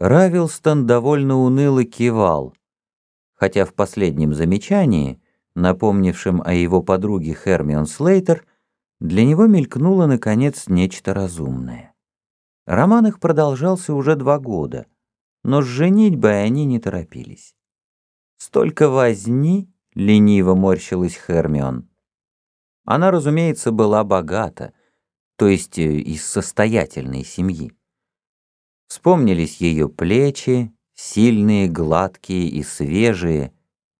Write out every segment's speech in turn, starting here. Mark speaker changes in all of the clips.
Speaker 1: Равилстон довольно уныло кивал, хотя в последнем замечании, напомнившем о его подруге Хермион Слейтер, для него мелькнуло, наконец, нечто разумное. Роман их продолжался уже два года, но с женитьбой они не торопились. Столько возни, лениво морщилась Хермион. Она, разумеется, была богата, то есть э, из состоятельной семьи. Вспомнились ее плечи, сильные, гладкие и свежие,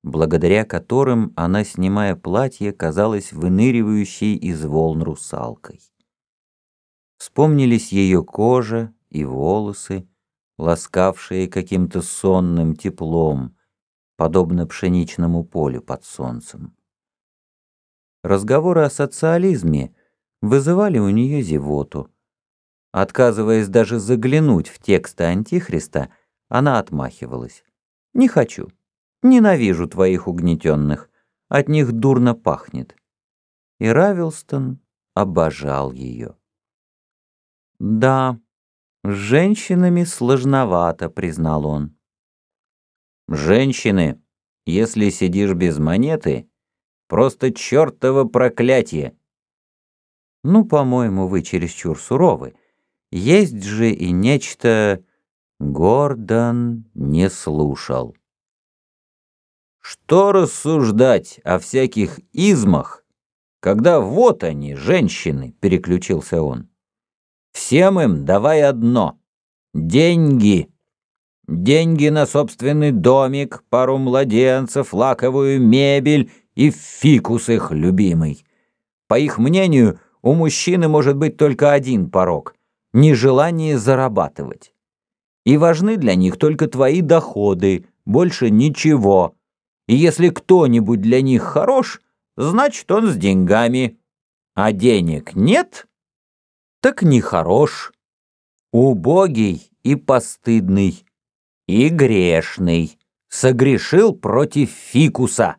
Speaker 1: благодаря которым она, снимая платье, казалась выныривающей из волн русалкой. Вспомнились ее кожа и волосы, ласкавшие каким-то сонным теплом, подобно пшеничному полю под солнцем. Разговоры о социализме вызывали у нее зевоту. Отказываясь даже заглянуть в тексты Антихриста, она отмахивалась. «Не хочу. Ненавижу твоих угнетенных. От них дурно пахнет». И Равилстон обожал ее. «Да, с женщинами сложновато», — признал он.
Speaker 2: «Женщины, если сидишь без монеты, просто чертово проклятие».
Speaker 1: «Ну, по-моему, вы чересчур суровы. Есть же и нечто...» Гордон не слушал.
Speaker 2: «Что рассуждать о всяких измах, когда вот они, женщины?» — переключился он. «Всем им давай одно — деньги. Деньги на собственный домик, пару младенцев, лаковую мебель и фикус их любимый. По их мнению, у мужчины может быть только один порог нежелание зарабатывать. И важны для них только твои доходы, больше ничего. И если кто-нибудь для них хорош, значит он с деньгами. А денег нет, так не хорош. Убогий и постыдный, и грешный, согрешил против фикуса.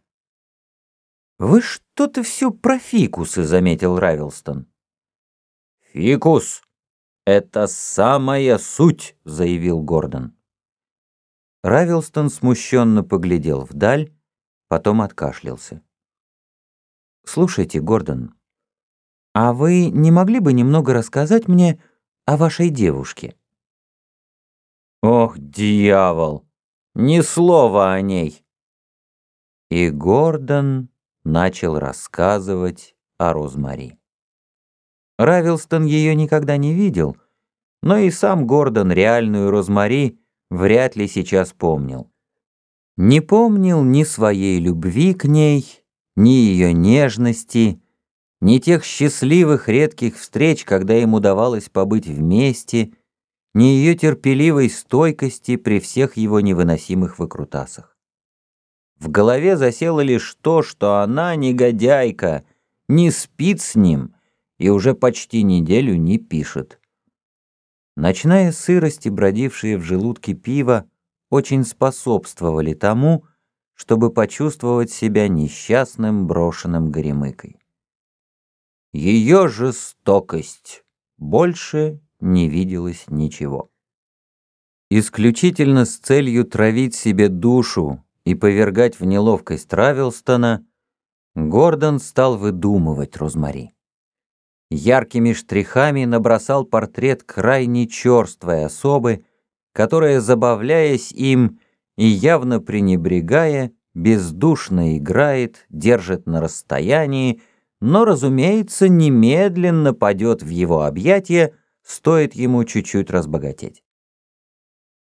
Speaker 1: «Вы что-то все про фикусы», — заметил Равилстон.
Speaker 2: «Фикус «Это самая суть», — заявил Гордон.
Speaker 1: Равилстон смущенно поглядел вдаль, потом откашлялся. «Слушайте, Гордон, а вы не могли бы немного рассказать мне о вашей девушке?»
Speaker 2: «Ох, дьявол! Ни слова о ней!»
Speaker 1: И Гордон начал рассказывать о Розмари. Равилстон ее никогда не видел, но и сам Гордон реальную Розмари вряд ли сейчас помнил. Не помнил ни своей любви к ней, ни ее нежности, ни тех счастливых редких встреч, когда им удавалось побыть вместе, ни ее терпеливой стойкости при всех его невыносимых выкрутасах. В голове засело лишь то, что она, негодяйка, не спит с ним — и уже почти неделю не пишет. Ночная сырость и бродившие в желудке пива очень способствовали тому, чтобы почувствовать себя несчастным брошенным горемыкой. Ее жестокость больше не виделось ничего. Исключительно с целью травить себе душу и повергать в неловкость Травелстона, Гордон стал выдумывать Розмари яркими штрихами набросал портрет крайне черствой особы, которая, забавляясь им и явно пренебрегая, бездушно играет, держит на расстоянии, но, разумеется, немедленно падет в его объятия, стоит ему чуть-чуть разбогатеть.